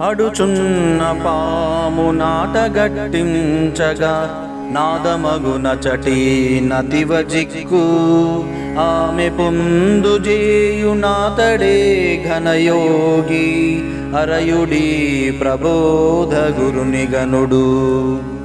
అడుచున్న పాము నాటగట్టించగా నాదమగున చటీ నతివ జిక్కు ఆమె పొందు జేయు నాతడే ఘనయోగి అరయుడి ప్రబోధ గురునిగనుడు.